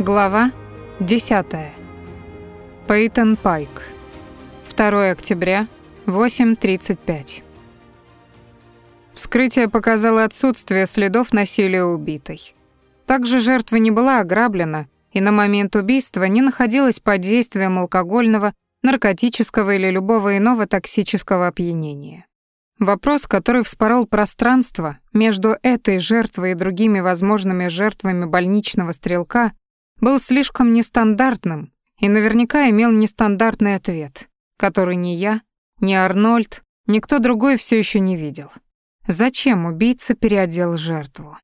Глава 10. Пейтон Пайк. 2 октября, 8.35. Вскрытие показало отсутствие следов насилия убитой. Также жертва не была ограблена и на момент убийства не находилась под действием алкогольного, наркотического или любого иного токсического опьянения. Вопрос, который вспорол пространство между этой жертвой и другими возможными жертвами больничного стрелка, был слишком нестандартным и наверняка имел нестандартный ответ, который ни я, ни Арнольд, никто другой все еще не видел. Зачем убийца переодел жертву?